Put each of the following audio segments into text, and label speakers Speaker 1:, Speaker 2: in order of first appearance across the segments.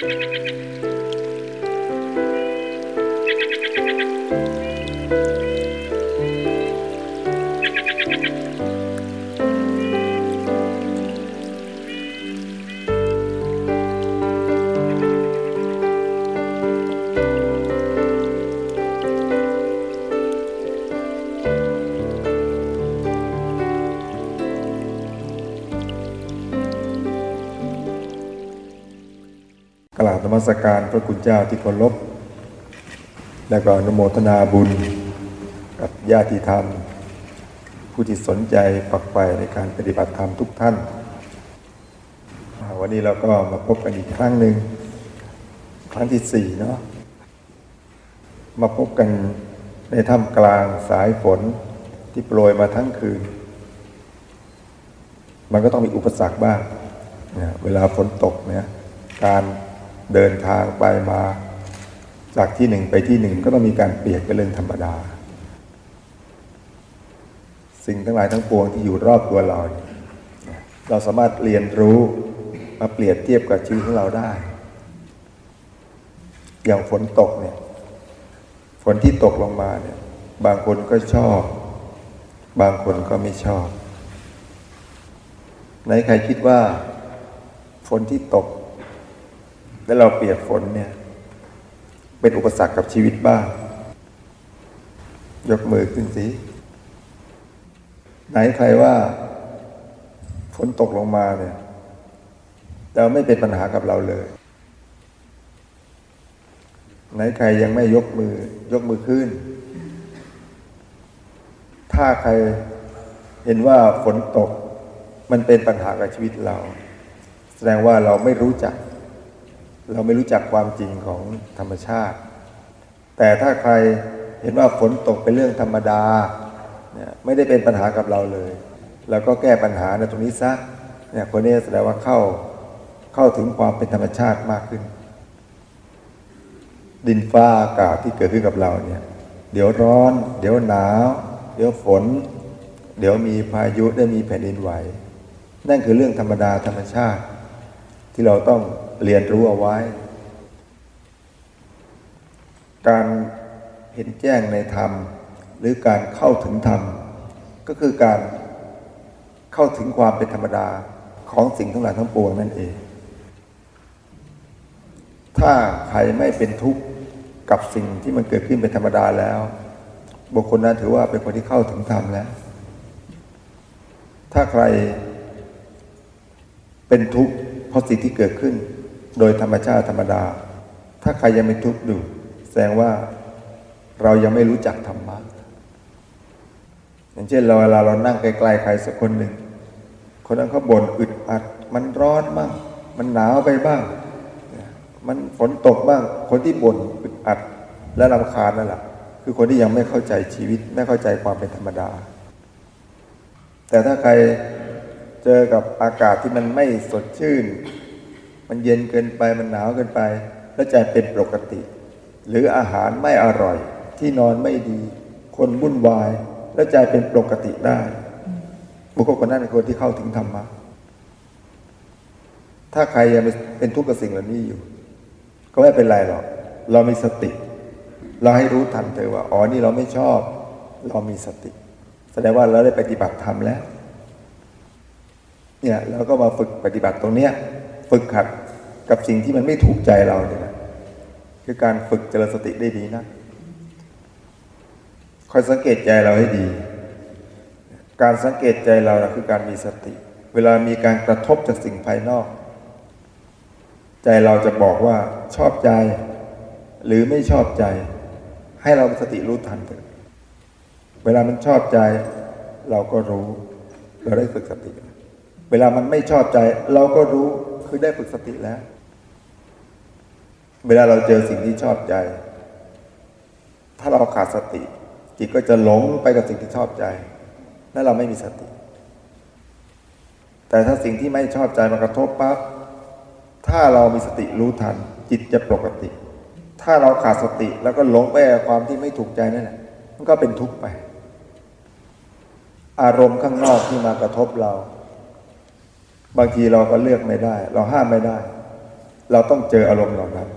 Speaker 1: ก มัสการพระคุณเจ้าที่เคารพและก็อนโมทนาบุญกับญาติธรรม ผู้ที่สนใจปักไปในการปฏิบัติธรรมทุกท่าน วันนี้เราก็มาพบกันอีกครั้งหนึ่งครั้งที่สี่เนาะมาพบกันในถ้ำกลางสายฝนที่โปรยมาทั้งคืน มันก็ต้องมีอุปสรรคบ้าง เวลาฝนตกเนี่ยการ เดินทางไปมาจากที่หนึ่งไปที่หนึ่งก็ต้องมีการเปลี่ยกเป็นเรื่องธรรมดา สิ่งทั้งหลายทั้งปวงที่อยู่รอบตัวเรา เราสามารถเรียนรู้มาเปรียบเทียบกับชีวิตของเราได้ อย่างฝนตกเนี่ย ฝนที่ตกลงมาเนี่ย บางคนก็ชอบ บางคนก็ไม่ชอบไหนใครคิดว่า ฝนที่ตก แล้วเราเปียกฝนเนี่ย เป็นอุปสรรคกับชีวิตบ้าง ยกมือขึ้นสิ ไหนใครว่าฝนตกลงมาเนี่ยเราไม่เป็นปัญหากับเราเลย ไหนใครยังไม่ยกมือ ยกมือขึ้น ถ้าใครเห็นว่าฝนตกมันเป็นปัญหากับชีวิตเรา แสดงว่าเราไม่รู้จัก เราไม่รู้จักความจริงของธรรมชาติ แต่ถ้าใครเห็นว่าฝนตกเป็นเรื่องธรรมดาเนี่ยไม่ได้เป็นปัญหากับเราเลยแล้วก็แก้ปัญหาในตรงนี้ซะเนี่ยคนนี้แสดงว่าเข้าเข้าถึงความเป็นธรรมชาติมากขึ้น ดินฟ้าอากาศที่เกิดขึ้นกับเราเนี่ยเดี๋ยวร้อน เดี๋ยวหนาว เดี๋ยวฝน เดี๋ยวมีพายุได้มีแผ่นดินไหว นั่นคือเรื่องธรรมดาธรรมชาติ ที่เราต้อง เรียนรู้เอาไว้ การเห็นแจ้งในธรรม หรือการเข้าถึงธรรม ก็คือการเข้าถึงความเป็นธรรมดาของสิ่งทั้งหลายทั้งปวงนั่นเอง ถ้าใครไม่เป็นทุกข์กับสิ่งที่มันเกิดขึ้นเป็นธรรมดาแล้ว บุคคลนั้นถือว่าเป็นคนที่เข้าถึงธรรมแล้ว ถ้าใครเป็นทุกข์เพราะสิ่งที่เกิดขึ้น โดยธรรมชาติธรรมดา ถ้าใครยังเป็นทุกข์อยู่แสดงว่าเรายังไม่รู้จักธรรมะอย่างเช่นเราเวลาเรานั่งใกล้ๆใครสักคนหนึ่ง คนนั้นเขาบ่นอึดอัด มันร้อนบ้าง มันหนาวไปบ้าง มันฝนตกบ้าง คนที่บ่นอึดอัด และรำคาญนั่นแหละคือคนที่ยังไม่เข้าใจชีวิต ไม่เข้าใจความเป็นธรรมดา แต่ถ้าใครเจอกับอากาศที่มันไม่สดชื่น มันเย็นเกินไปมันหนาวเกินไป แล้วใจเป็นปกติ หรืออาหารไม่อร่อย ที่นอนไม่ดี คนวุ่นวาย แล้วใจเป็นปกติได้ บุคคลคนนั้นเป็นคนที่เข้าถึงธรรมะถ้าใครยังเป็นทุกข์กับสิ่งเหล่านี้อยู่ ก็ไม่เป็นไรหรอก เรามีสติ เราให้รู้ทันเธอว่า อ๋อ นี่เราไม่ชอบ เรามีสติ แสดงว่าเราได้ปฏิบัติธรรมแล้ว เนี่ยเราก็มาฝึกปฏิบัติตรงเนี้ย ฝึกขัดกับสิ่งที่มันไม่ถูกใจเราเนี่ยนะคือการฝึกเจริญสติได้ดีนะคอยสังเกตใจเราให้ดี การสังเกตใจเรานะคือการมีสติ เวลามีการกระทบจากสิ่งภายนอก ใจเราจะบอกว่าชอบใจ หรือไม่ชอบใจ ให้เราสติรู้ทันเถอะเวลามันชอบใจ เราก็รู้ เราได้ฝึกสติ เวลามันไม่ชอบใจ เราก็รู้ คือได้ฝึกสติแล้ว เวลาเราเจอสิ่งที่ชอบใจ ถ้าเราขาดสติ จิตก็จะหลงไปกับสิ่งที่ชอบใจนั่นเราไม่มีสติ แต่ถ้าสิ่งที่ไม่ชอบใจมากระทบปั๊บถ้าเรามีสติรู้ทัน จิตจะปกติ ถ้าเราขาดสติแล้วก็หลงไปกับความที่ไม่ถูกใจนั่นแหละมันก็เป็นทุกข์ไป อารมณ์ข้างนอกที่มากระทบเรา บางทีเราก็เลือกไม่ได้ เราห้ามไม่ได้ เราต้องเจออารมณ์เหล่านั้น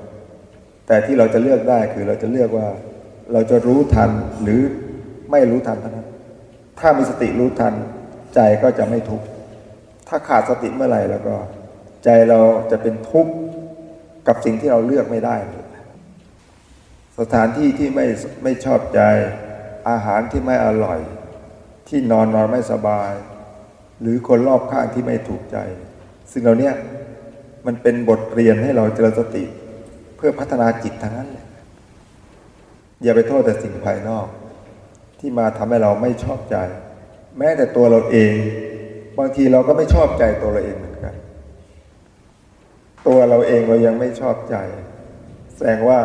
Speaker 1: แต่ที่เราจะเลือกได้คือเราจะเลือกว่า เราจะรู้ทันหรือไม่รู้ทันเท่านั้น ถ้ามีสติรู้ทันใจก็จะไม่ทุกข์ถ้าขาดสติเมื่อไหร่แล้วก็ ใจเราจะเป็นทุกข์กับสิ่งที่เราเลือกไม่ได้ สถานที่ที่ไม่ไม่ชอบใจอาหารที่ไม่อร่อย ที่นอนนอนไม่สบาย หรือคนรอบข้างที่ไม่ถูกใจ ซึ่งเราเนี้ยมันเป็นบทเรียนให้เราเจริญสติ เพื่อพัฒนาจิตทั้งนั้นเลยอย่าไปโทษแต่สิ่งภายนอก ที่มาทำให้เราไม่ชอบใจ แม้แต่ตัวเราเอง บางทีเราก็ไม่ชอบใจตัวเราเองเหมือนกัน ตัวเราเองเรายังไม่ชอบใจ แสดงว่า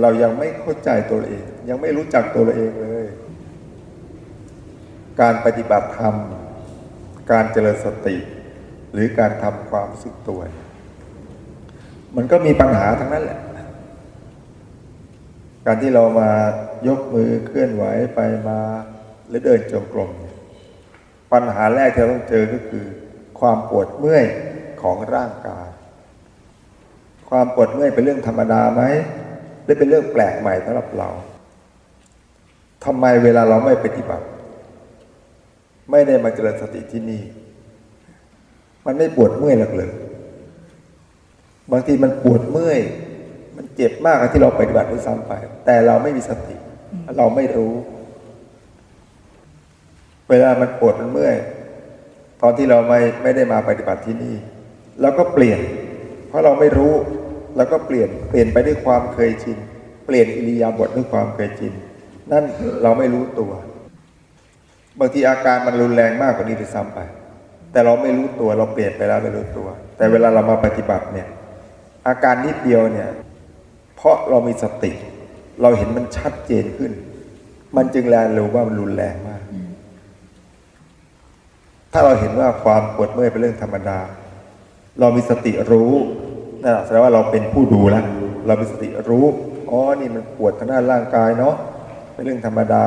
Speaker 1: เรายังไม่เข้าใจตัวเราเอง ยังไม่รู้จักตัวเราเองเลย การปฏิบัติธรรม การเจริญสติ หรือการทำความสึกตัว มันก็มีปัญหาทั้งนั้นแหละ การที่เรามายกมือเคลื่อนไหวไปมาหรือเดินจงกรมปัญหาแรกที่เราต้องเจอก็คือ ความปวดเมื่อยของร่างกาย ความปวดเมื่อยเป็นเรื่องธรรมดาไหมหรือเป็นเรื่องแปลกใหม่สำหรับเราทำไมเวลาเราไม่ปฏิบัติ ไม่ได้มาเจริญสติที่นี่ มันไม่ปวดเมื่อยหรอกเลยบางทีมันปวดเมื่อย มันเจ็บมากที่เราปฏิบัติด้วยซ้ำไป แต่เราไม่มีสติ เราไม่รู้ เวลามันปวดมันเมื่อย ตอนที่เราไม่ไม่ได้มาปฏิบัติที่นี่เราก็เปลี่ยน เพราะเราไม่รู้แล้วก็เปลี่ยนเปลี่ยนไปด้วยความเคยชิน เปลี่ยนอิริยาบถด้วยความเคยชิน นั่นเราไม่รู้ตัว บางทีอาการมันรุนแรงมากกว่านี้ด้วยซ้ำไป แต่เราไม่รู้ตัวเราเปลี่ยนไปแล้วไม่รู้ตัว แต่เวลาเรามาปฏิบัติเนี่ย อาการนิดเดียวเนี่ย เพราะเรามีสติ เราเห็นมันชัดเจนขึ้น มันจึงแลรู้ว่ามันรุนแรงมาก ถ้าเราเห็นว่าความปวดเมื่อยเป็นเรื่องธรรมดา เรามีสติรู้นั่นแสดงว่าเราเป็นผู้ดูแล้วเรามีสติรู้อ๋อนี่มันปวดทางด้านร่างกายเนาะเป็นเรื่องธรรมดา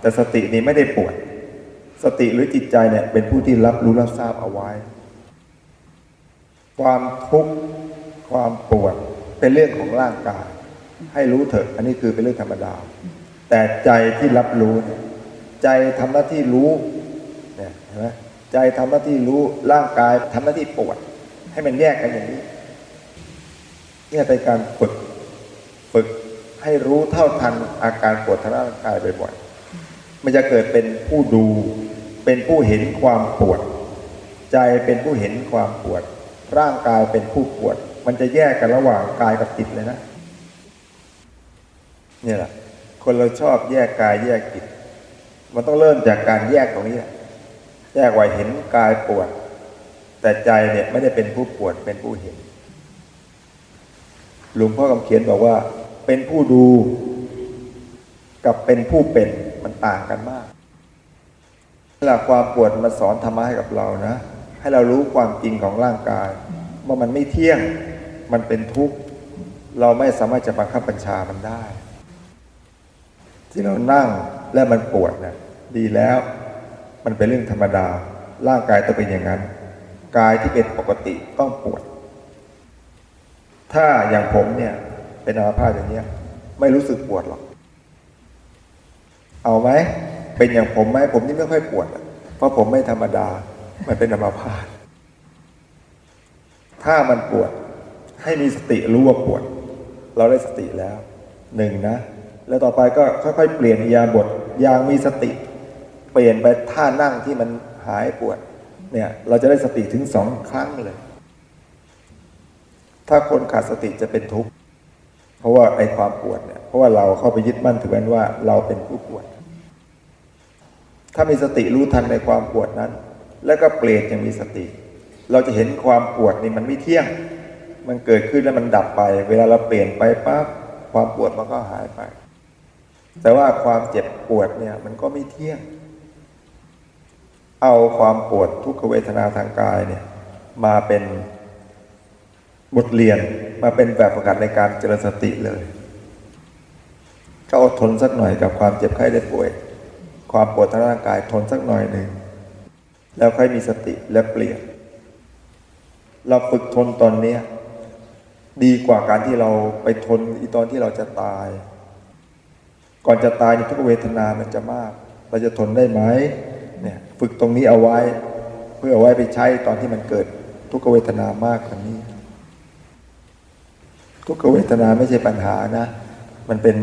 Speaker 1: แต่สตินี้ไม่ได้ปวด สติหรือจิตใจเนี่ยเป็นผู้ที่รับรู้รับทราบเอาไว้ ความทุกข์ความปวดเป็นเรื่องของร่างกาย ให้รู้เถอะ อันนี้คือเป็นเรื่องธรรมดา แต่ใจที่รับรู้เนี่ยใจทำหน้าที่รู้เนี่ยเห็นไหมใจทำหน้าที่รู้ร่างกายทำหน้าที่ปวด ให้มันแยกกันอย่างนี้เนี่ยเป็นการฝึกฝึกให้รู้เท่าทันอาการปวดทางร่างกายบ่อยๆมันจะเกิดเป็นผู้ดู เป็นผู้เห็นความปวด ใจเป็นผู้เห็นความปวด ร่างกายเป็นผู้ปวด มันจะแยกกันระหว่างกายกับจิตเลยนะเนี่ยแหละคนเราชอบแยกกายแยกจิต มันต้องเริ่มจากการแยกตรงนี้ แยกไว้เห็นกายปวด แต่ใจเนี่ยไม่ได้เป็นผู้ปวดเป็นผู้เห็นหลวงพ่อคำเขียนบอกว่า เป็นผู้ดู กับเป็นผู้เป็นมันต่างกันมาก หลักความปวดมาสอนธรรมะให้กับเรานะ ให้เรารู้ความจริงของร่างกาย ว่ามันไม่เที่ยงมันเป็นทุกข์ เราไม่สามารถจะบังคับบัญชามันได้ ที่เรานั่งและมันปวดเนะดีแล้ว มันเป็นเรื่องธรรมดา ร่างกายต้องเป็นอย่างนั้น กายที่เป็นปกติต้องปวด ถ้าอย่างผมเนี่ยเป็นอัมพาตอย่างเนี้ยไม่รู้สึกปวดหรอก เอาไหม เป็นอย่างผมไหมผมนี่ไม่ค่อยปวด เพราะผมไม่ธรรมดา มันเป็นอัมพาตถ้ามันปวดให้มีสติรู้ว่าปวด เราได้สติแล้วหนึ่งนะ แล้วต่อไปก็ค่อยๆ เปลี่ยนยาบถอย่างมีสติ เปลี่ยนไปท่านั่งที่มันหายปวดเนี่ยเราจะได้สติถึงสองครั้งเลย ถ้าคนขาดสติจะเป็นทุกข์เพราะว่าไอ้ความปวดเนี่ยเพราะว่าเราเข้าไปยึดมั่นถือมั่นว่าเราเป็นผู้ปวด ถ้ามีสติรู้ทันในความปวดนั้น แล้วก็เปลี่ยนย่างมีสติ เราจะเห็นความปวดนี่มันไม่เที่ยง มันเกิดขึ้นแล้วมันดับไป เวลาเราเปลี่ยนไปปั๊บความปวดมันก็หายไป แต่ว่าความเจ็บปวดเนี่ยมันก็ไม่เที่ยง เอาความปวดทุกขเวทนาทางกายเนี่ยมาเป็นบทเรียนมาเป็นแบบประกันในการเจริญสติเลย ก็อดทนสักหน่อยกับความเจ็บไข้ได้ป่วย ความปวดทางร่างกายทนสักหน่อยหนึ่ง แล้วค่อยมีสติและเปลี่ยน เราฝึกทนตอนเนี้ยดีกว่าการที่เราไปทนอีตอนที่เราจะตาย ก่อนจะตายนี่ทุกเวทนามันจะมาก เราจะทนได้ไหมเนี่ยฝึกตรงนี้เอาไว้ เพื่อเอาไว้ไปใช้ตอนที่มันเกิดทุกเวทนามากกว่านี้ทุกเวทนาไม่ใช่ปัญหานะ มันเป็น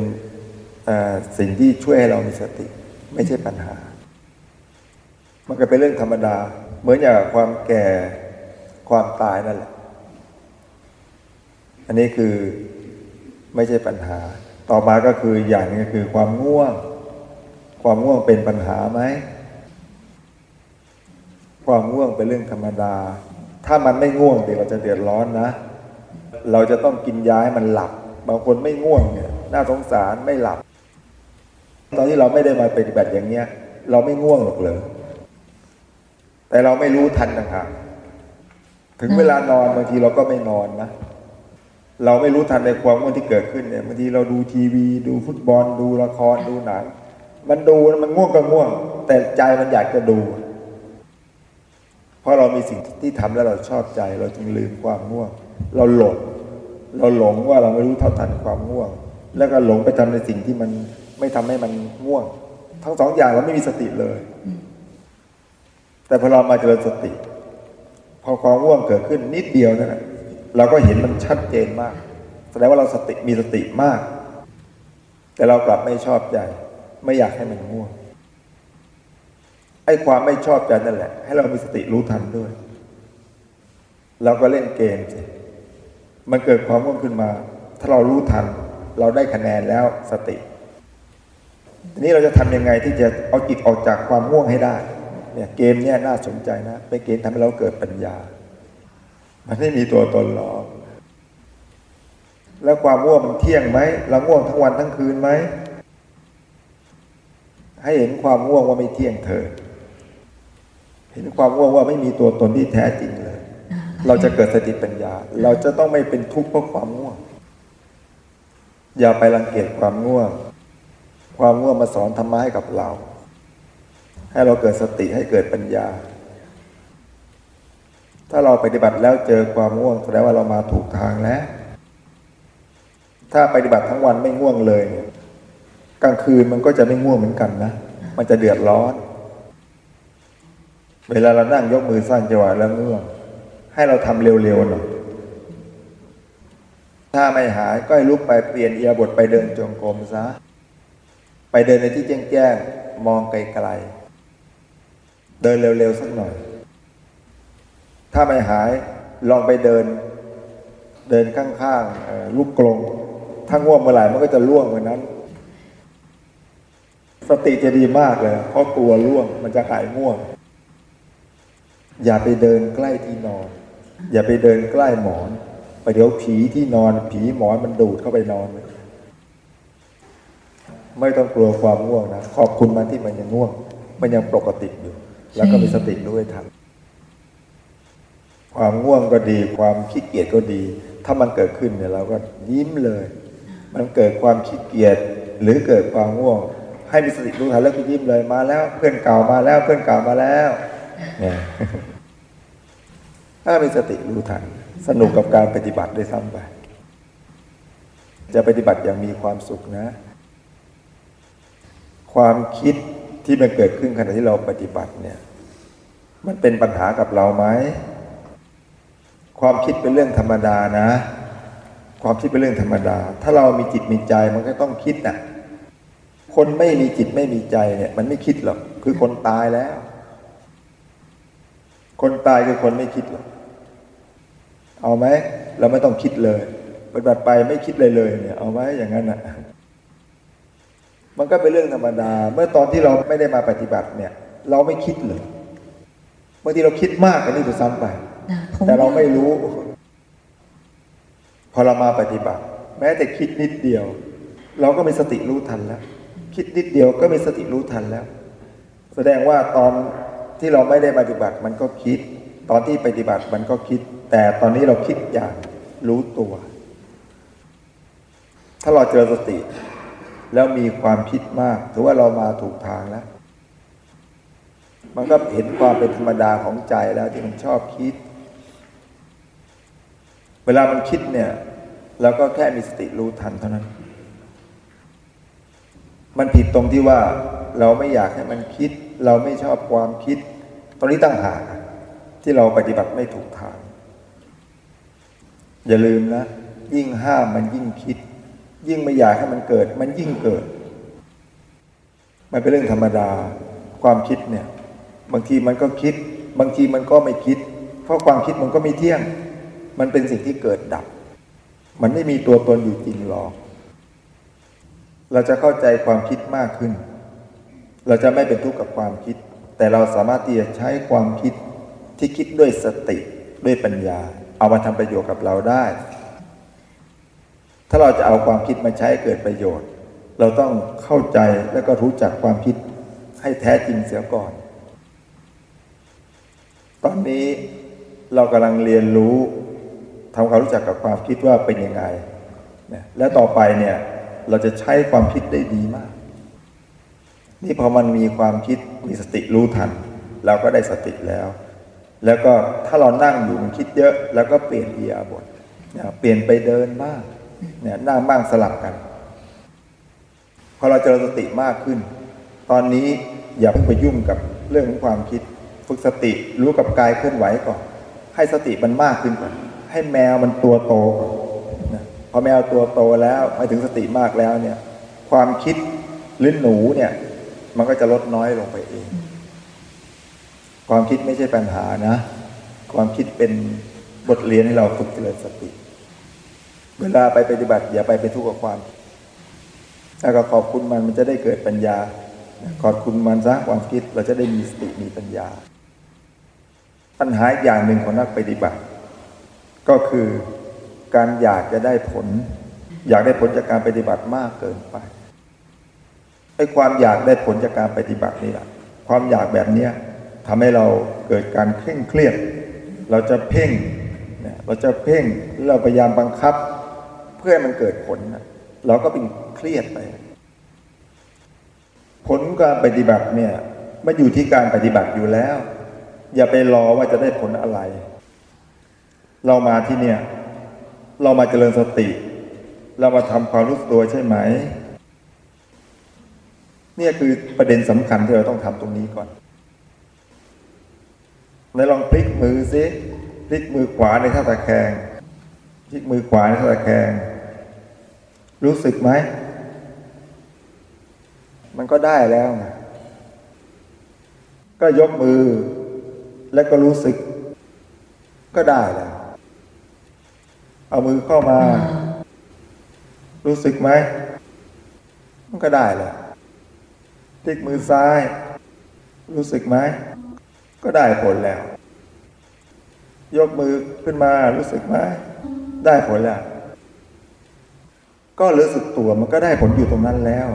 Speaker 1: สิ่งที่ช่วยให้เรามีสติ ไม่ใช่ปัญหา มันก็เป็นเรื่องธรรมดา เหมือนอย่างความแก่ความตายนั่นแหละ อันนี้คือไม่ใช่ปัญหา ต่อมาก็คืออย่างนึงก็คือความง่วง ความง่วงเป็นปัญหาไหม ความง่วงเป็นเรื่องธรรมดา ถ้ามันไม่ง่วงเดี๋ยวเราจะเดือดร้อนนะ เราจะต้องกินยาให้มันหลับ บางคนไม่ง่วงเนี่ย น่าสงสารไม่หลับ ตอนที่เราไม่ได้มาปฏิบัติอย่างเนี้ย เราไม่ง่วงหรอกเลยแต่เราไม่รู้ทันนะครับถึงเวลานอนบางทีเราก็ไม่นอนนะเราไม่รู้ทันในความง่วงที่เกิดขึ้นเนี่ยบางทีเราดูทีวีดูฟุตบอล ดูละครดูหนัง มันดูมันง่วงก็ง่วง แต่ใจมันอยากจะดู เพราะเรามีสิ่งที่ทำแล้วเราชอบใจ เราจึงลืมความง่วง เราหลงเราหลงว่าเราไม่รู้เท่าทันความง่วง แล้วก็หลงไปทำในสิ่งที่มัน ไม่ทำให้มันง่วง ทั้งสองอย่างเราไม่มีสติเลย แต่พอเรามาเจริญสติ พอความง่วงเกิดขึ้นนิดเดียวนั่นแหละเราก็เห็นมันชัดเจนมาก แสดงว่าเราสติมีสติมาก แต่เรากลับไม่ชอบใจ ไม่อยากให้มันง่วงไอ้ความไม่ชอบใจนั่นแหละ ให้เรามีสติรู้ทันด้วยเราก็เล่นเกมสิมันเกิดความง่วงขึ้นมา ถ้าเรารู้ทัน เราได้คะแนนแล้วสติ ทีนี้เราจะทำยังไงที่จะเอาจิตออกจากความง่วงให้ได้เนี่ยเกมเนี่ยน่าสนใจนะเป็นเกมทำให้เราเกิดปัญญา มันไม่มีตัวตนหรอกแล้วความง่วงมันเที่ยงไหมเราง่วงทั้งวันทั้งคืนไหมให้เห็นความง่วงว่าไม่เที่ยงเธอ เห็นความง่วงว่าไม่มีตัวตนที่แท้จริงเลย เราจะเกิดสติปัญญา เราจะต้องไม่เป็นทุกข์เพราะความง่วง อย่าไปรังเกียจความง่วง ความง่วงมาสอนธรรมะให้กับเรา ให้เราเกิดสติให้เกิดปัญญา ถ้าเราปฏิบัติแล้วเจอความง่วงแสดงว่าเรามาถูกทางแล้ว ถ้าปฏิบัติทั้งวันไม่ง่วงเลย กลางคืนมันก็จะไม่ง่วงเหมือนกันนะ มันจะเดือดร้อน เวลาเรานั่งยกมือสร้างจังหวะแล้วง่วง ให้เราทำเร็วๆหน่อยถ้าไม่หายก็ให้ลุกไปเปลี่ยนเอียบทไปเดินจงกรมซะ ไปเดินในที่แจ้งๆมองไกลๆ เดินเร็วๆสักหน่อย ถ้าไม่หายลองไปเดิน เดินข้างๆลูกกลง ถ้าง่วงเมื่อไหร่มันก็จะล่วงเหมือนนั้น สติจะดีมากเลยเพราะกลัวล่วงมันจะหายง่วง อย่าไปเดินใกล้ที่นอน อย่าไปเดินใกล้หมอนไปเดี๋ยวผีที่นอนผีหมอนมันดูดเข้าไปนอนเลย ไม่ต้องกลัวความง่วงนะ ขอบคุณมันที่มันยังง่วง มันยังปกติอยู่ แล้วก็มีสติด้วยทันความง่วงก็ดี ความขี้เกียจก็ดี ถ้ามันเกิดขึ้นเนี่ยเราก็ยิ้มเลย มันเกิดความขี้เกียจหรือเกิดความง่วง ให้มีสติรู้ทันแล้วก็ยิ้มเลยมาแล้ว เพื่อนเก่ามาแล้วเพื่อนเก่ามาแล้วเนี่ยถ้ามีสติรู้ทัน สนุกกับการปฏิบัติได้วยซ้ำไปจะปฏิบัติอย่างมีความสุขนะ ความคิดที่มันเกิดขึ้นขณะที่เราปฏิบัติเนี่ย มันเป็นปัญหากับเราไหมความคิดเป็นเรื่องธรรมดานะ ความคิดเป็นเรื่องธรรมดา ถ้าเรามีจิตมีใจมันก็ต้องคิดนะคนไม่มีจิตไม่มีใจเนี่ย มันไม่คิดหรอกคือคนตายแล้ว คนตายคือคนไม่คิดหรอกเอาไหมเราไม่ต้องคิดเลยปฏิบัติไปไม่คิดเลยเลยเนี่ย เอาไหมอย่างนั้นอะ มันก็เป็นเรื่องธรรมดา เมื่อตอนที่เราไม่ได้มาปฏิบัติเนี่ย เราไม่คิดเลยบางทีเราคิดมากกว่านี้จะซ้ำไป
Speaker 2: นะผม
Speaker 1: แต่เราไม่รู้ พอเรามาปฏิบัติ แม้แต่คิดนิดเดียว เราก็มีสติรู้ทันแล้ว คิดนิดเดียวก็มีสติรู้ทันแล้ว แสดงว่าตอนที่เราไม่ได้ปฏิบัติมันก็คิด ตอนที่ปฏิบัติมันก็คิด แต่ตอนนี้เราคิดอย่างรู้ตัว ถ้าเราเจอสติ แล้วมีความคิดมาก ถือว่าเรามาถูกทางแล้ว มันก็เห็นความเป็นธรรมดาของใจแล้วที่มันชอบคิด เวลามันคิดเนี่ยแล้วก็แค่มีสติรู้ทันเท่านั้น มันผิดตรงที่ว่าเราไม่อยากให้มันคิด เราไม่ชอบความคิด ตรงนี้ตั้งหากที่เราปฏิบัติไม่ถูกทาง อย่าลืมนะ ยิ่งห้ามมันยิ่งคิด ยิ่งไม่อยากให้มันเกิด มันยิ่งเกิด มันเป็นเรื่องธรรมดา ความคิดเนี่ย บางทีมันก็คิด บางทีมันก็ไม่คิด เพราะความคิดมันก็ไม่เที่ยง มันเป็นสิ่งที่เกิดดับ มันไม่มีตัวตนอยู่จริงหรอก เราจะเข้าใจความคิดมากขึ้น เราจะไม่เป็นทุกข์กับความคิด แต่เราสามารถที่จะใช้ความคิดที่คิดด้วยสติด้วยปัญญา เอามาทำประโยชน์กับเราได้ ถ้าเราจะเอาความคิดมาใช้เกิดประโยชน์ เราต้องเข้าใจแล้วก็รู้จักความคิดให้แท้จริงเสียก่อน ตอนนี้เรากำลังเรียนรู้ทำความรู้จักกับความคิดว่าเป็นยังไง และต่อไปเนี่ยเราจะใช้ความคิดได้ดีมาก นี่พอมันมีความคิดมีสติรู้ทัน เราก็ได้สติแล้ว แล้วก็ถ้าเรานั่งอยู่มันคิดเยอะ แล้วก็เปลี่ยนอีอาบทเปลี่ยนไปเดินบ้าง เนี่ยนั่งบ้างสลับกัน พอเราเจริญสติมากขึ้น ตอนนี้อย่าเพิ่งไปยุ่งกับเรื่องของความคิด ฝึกสติรู้กับกายเคลื่อนไหวก่อน ให้สติมันมากขึ้นก่อนให้แมวมันตัวโตก่อนนะพอแมวตัวโตแล้วไปถึงสติมากแล้วเนี่ย ความคิดหรือหนูเนี่ย มันก็จะลดน้อยลงไปเอง ความคิดไม่ใช่ปัญหานะ ความคิดเป็นบทเรียนให้เราฝึกเจริญสติ เวลาไปปฏิบัติ อย่าไปเป็นทุกข์กับความคิดถ้าก็ขอบคุณมันมันจะได้เกิดปัญญา ขอบคุณมันซะความคิดเราจะได้มีสติมีปัญญา ปัญหาอย่างหนึ่งของนักปฏิบัติ ก็คือการอยากจะได้ผล อยากได้ผลจากการปฏิบัติมากเกินไปไอ้ความอยากได้ผลจากการปฏิบัตินี่แหละความอยากแบบเนี้ยทำให้เราเกิดการเคร่งเครียด เราจะเพ่ง เราจะเพ่ง เราพยายามบังคับ พื่อให้มันเกิดผลเราก็เป็นเครียดไป ผลการปฏิบัติเนี่ยมันอยู่ที่การปฏิบัติอยู่แล้ว อย่าไปรอว่าจะได้ผลอะไร เรามาที่เนี่ย เรามาเจริญสติ เรามาทำความรู้สึกตัวใช่ไหม เนี่ยคือประเด็นสำคัญที่เราต้องทำตรงนี้ก่อนไหนลองพลิกมือซิพลิกมือขวาในท่าตะแคงพลิกมือขวาในท่าตะแคง รู้สึกไหม มันก็ได้แล้วไงก็ยกมือ แล้วก็รู้สึก ก็ได้แล้ว เอามือเข้ามา รู้สึกไหม มันก็ได้แล้วพลิกมือซ้าย รู้สึกไหม ก็ได้ผลแล้ว ยกมือขึ้นมารู้สึกไหม ได้ผลแล้ว ก็รู้สึกตัวมันก็ได้ผลอยู่ตรงนั้นแล้ว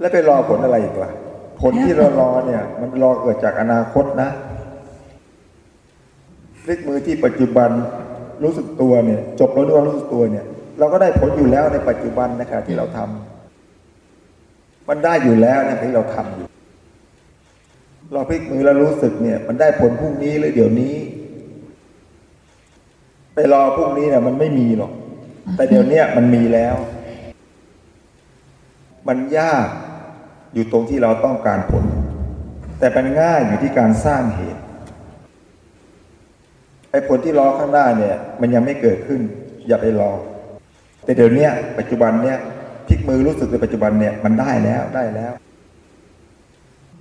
Speaker 1: แล้วไปรอผลอะไรอีกล่ะผลที่เรารอเนี่ย มันรอเกิดจากอนาคตนะพลิกมือที่ปัจจุบันรู้สึกตัวเนี่ย จบแล้วด้วยรู้สึกตัวเนี่ย เราก็ได้ผลอยู่แล้วในปัจจุบันนะครับที่เราทำมันได้อยู่แล้วเนี่ยที่เราทำอยู่ เราพลิกมือแล้วรู้สึกเนี่ย มันได้ผลพรุ่งนี้หรือเดี๋ยวนี้ ไปรอพรุ่งนี้เนี่ยมันไม่มีหรอก แต่เดี๋ยวนี้มันมีแล้ว มันยากอยู่ตรงที่เราต้องการผล แต่มันง่ายอยู่ที่การสร้างเหตุไอ้ผลที่รอข้างหน้าเนี่ย มันยังไม่เกิดขึ้น อย่าไปรอ แต่เดี๋ยวนี้ปัจจุบันเนี่ยพลิกมือรู้สึกในปัจจุบันเนี่ยมันได้แล้วได้แล้ว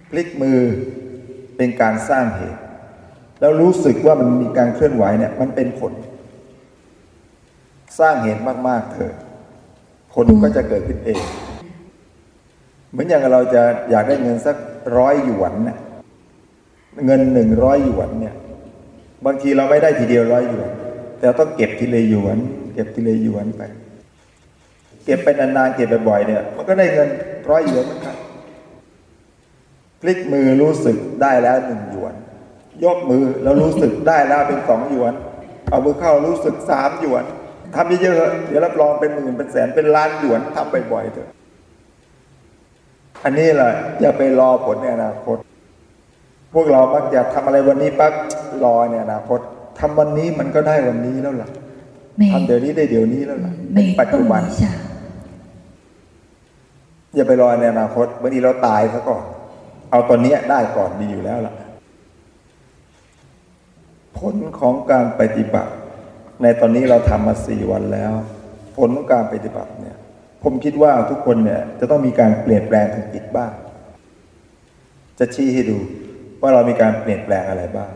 Speaker 1: พลิกมือเป็นการสร้างเหตุ แล้วรู้สึกว่ามันมีการเคลื่อนไหวเนี่ย มันเป็นผล สร้างเหตุมาก ๆ เถอะผลก็จะเกิดขึ้นเอง เหมือนอย่างเราจะอยากได้เงินสักร้อยหยวนเนี่ยเงินหนึ่งร้อยหยวนเนี่ย บางทีเราไม่ได้ทีเดียวร้อยหยวน แต่ต้องเก็บทีละหยวน เก็บทีละหยวนไป เก็บไปนานๆเก็บบ่อยๆเนี่ย มันก็ได้เงินร้อยหยวนเหมือนกันพลิกมือรู้สึกได้แล้วหนึ่งหยวน ยกมือแล้วรู้สึกได้แล้วเป็นสองหยวน เอามือเข้ารู้สึกสามหยวน ทำเยอะๆเดี๋ยวรับรองเป็นหมื่นเป็นแสนเป็นล้านหยวนทำบ่อยๆเถอะ อันนี้แหละอย่าไปรอผลในอนาคต พวกเรามักจะทำอะไรวันนี้ปั๊บรอในอนาคตทำวันนี้มันก็ได้วันนี้แล้วล่ะทำเดี๋ยวนี้ได้เดี๋ยวนี้แล้วล่ะเป็นปัจจุบันอย่าไปรอในอนาคตเมื่อนี้เราตายซะก่อนเอาตอนนี้ได้ก่อนดีอยู่แล้วล่ะ ผลของการปฏิบัติ ในตอนนี้เราทำมาสี่วันแล้ว ผลของการปฏิบัติเนี่ย ผมคิดว่าทุกคนเนี่ยจะต้องมีการเปลี่ยนแปลงทางจิตบ้าง จะชี้ให้ดูว่าเรามีการเปลี่ยนแปลงอะไรบ้าง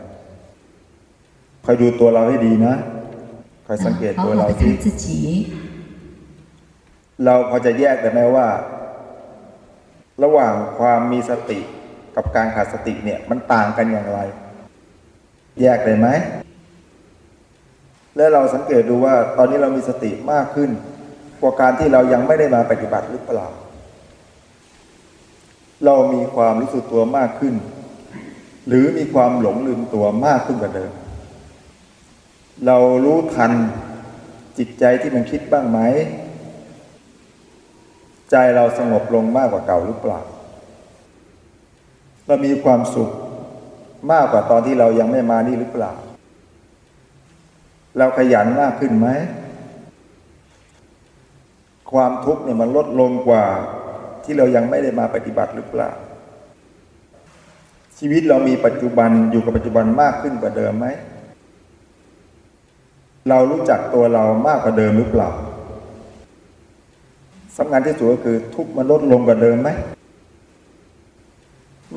Speaker 1: คอยดูตัวเราให้ดีนะคอยสังเกตตัวเราที่เราพอจะแยกได้ไหมว่า ระหว่างความมีสติกับการขาดสติเนี่ย มันต่างกันอย่างไร แยกได้ไหม และเราสังเกตดูว่าตอนนี้เรามีสติมากขึ้น กว่าการที่เรายังไม่ได้มาปฏิบัติหรือเปล่า เรามีความรู้สึกตัวมากขึ้น หรือมีความหลงลืมตัวมากขึ้นกว่าเดิม เรารู้ทันจิตใจที่มันคิดบ้างไหม ใจเราสงบลงมากกว่าเก่าหรือเปล่า เรามีความสุขมากกว่าตอนที่เรายังไม่มานี่หรือเปล่า เราขยันมากขึ้นไหม ความทุกข์เนี่ยมันลดลงกว่าที่เรายังไม่ได้มาปฏิบัติหรือเปล่า ชีวิตเรามีปัจจุบันอยู่กับปัจจุบันมากขึ้นกว่าเดิมไหม เรารู้จักตัวเรามากกว่าเดิมหรือเปล่าสำคัญที่สุดก็คือทุกข์มันลดลงกว่าเดิมไหม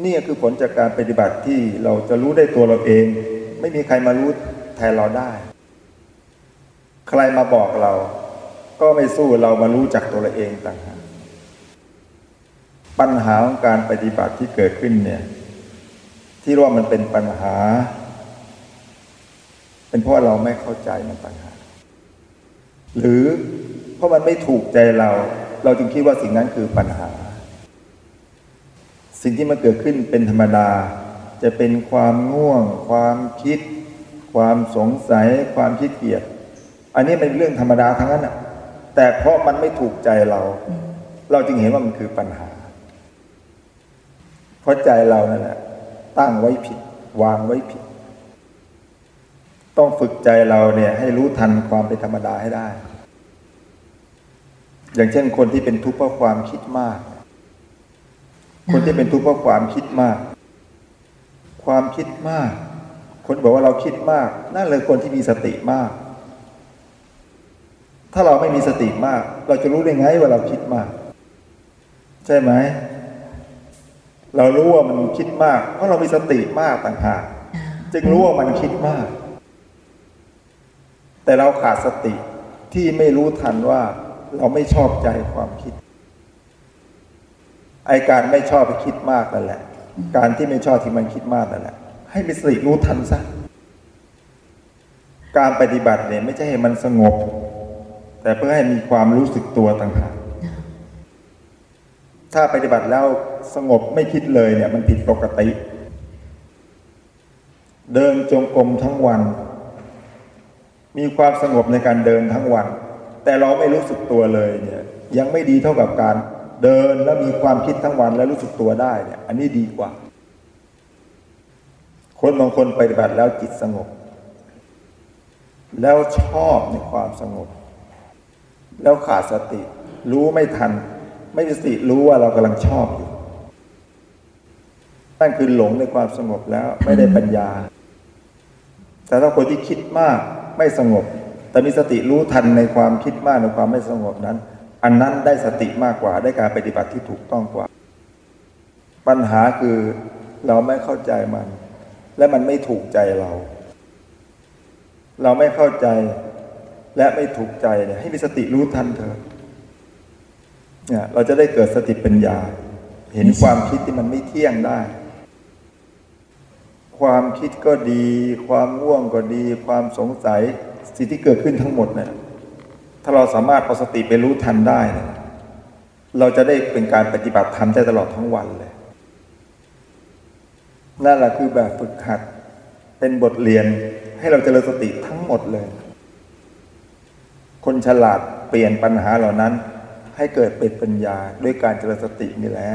Speaker 1: นี่คือผลจากการปฏิบัติที่เราจะรู้ได้ตัวเราเอง ไม่มีใครมารู้แทนเราได้ ใครมาบอกเรา ก็ไม่สู้เรามารู้จักตัวเราเองต่างหากปัญหาของการปฏิบัติที่เกิดขึ้นเนี่ย ที่ว่ามันเป็นปัญหา เป็นเพราะเราไม่เข้าใจมันต่างหากหรือเพราะมันไม่ถูกใจเรา เราจึงคิดว่าสิ่งนั้นคือปัญหา สิ่งที่มันเกิดขึ้นเป็นธรรมดา จะเป็นความง่วง ความคิด ความสงสัย ความขี้เกียจ อันนี้เป็นเรื่องธรรมดาทั้งนั้นอะแต่เพราะมันไม่ถูกใจเรา เราจึงเห็นว่ามันคือปัญหา เพราะใจเรานั่นแหละตั้งไว้ผิด วางไว้ผิด ต้องฝึกใจเราเนี่ย ให้รู้ทันความเป็นธรรมดาให้ได้ อย่างเช่นคนที่เป็นทุกข์เพราะความคิดมาก คนที่เป็นทุกข์เพราะความคิดมาก ความคิดมาก คนบอกว่าเราคิดมาก นั่นเลยคนที่มีสติมาก ถ้าเราไม่มีสติมาก เราจะรู้ได้ไงว่าเราคิดมาก ใช่ไหม เรารู้ว่ามันคิดมาก เพราะเรามีสติมากต่างหากจึงรู้ว่ามันคิดมาก แต่เราขาดสติที่ไม่รู้ทันว่าเราไม่ชอบใจความคิด ไอการไม่ชอบไปคิดมากนั่นแหละ การที่ไม่ชอบที่มันคิดมากนั่นแหละ ให้มีสติรู้ทันซะ การปฏิบัติเนี่ยไม่ใช่ให้มันสงบ แต่เพื่อให้มีความรู้สึกตัวต่างหากถ้าปฏิบัติแล้วสงบไม่คิดเลยเนี่ย มันผิดปกติ เดินจงกรมทั้งวัน มีความสงบในการเดินทั้งวัน แต่เราไม่รู้สึกตัวเลยเนี่ย ยังไม่ดีเท่ากับการเดินแล้วมีความคิดทั้งวันแล้วรู้สึกตัวได้เนี่ย อันนี้ดีกว่า คนบางคนปฏิบัติแล้วจิตสงบ แล้วชอบในความสงบ แล้วขาดสติ รู้ไม่ทัน ไม่มีสติรู้ว่าเรากำลังชอบอยู่นั่นคือหลงในความสงบแล้วไม่ได้ปัญญา แต่ถ้าคนที่คิดมากไม่สงบ แต่มีสติรู้ทันในความคิดมากในความไม่สงบนั้น อันนั้นได้สติมากกว่าได้การปฏิบัติที่ถูกต้องกว่า ปัญหาคือเราไม่เข้าใจมัน และมันไม่ถูกใจเรา เราไม่เข้าใจ และไม่ถูกใจเนี่ยให้มีสติรู้ทันเถอะเนี่ยเราจะได้เกิดสติปัญญา เห็นความคิดที่มันไม่เที่ยงได้ ความคิดก็ดี ความง่วงก็ดี ความสงสัยสิ่งที่เกิดขึ้นทั้งหมดเนี่ยถ้าเราสามารถเอาสติไปรู้ทันได้เนี่ยเราจะได้เป็นการปฏิบัติธรรมได้ตลอดทั้งวันเลยนั่นแหละคือแบบฝึกหัดเป็นบทเรียนให้เราเจริญสติทั้งหมดเลย คนฉลาดเปลี่ยนปัญหาเหล่านั้น ให้เกิดเป็นปัญญาด้วยการเจริญสตินี่แหละ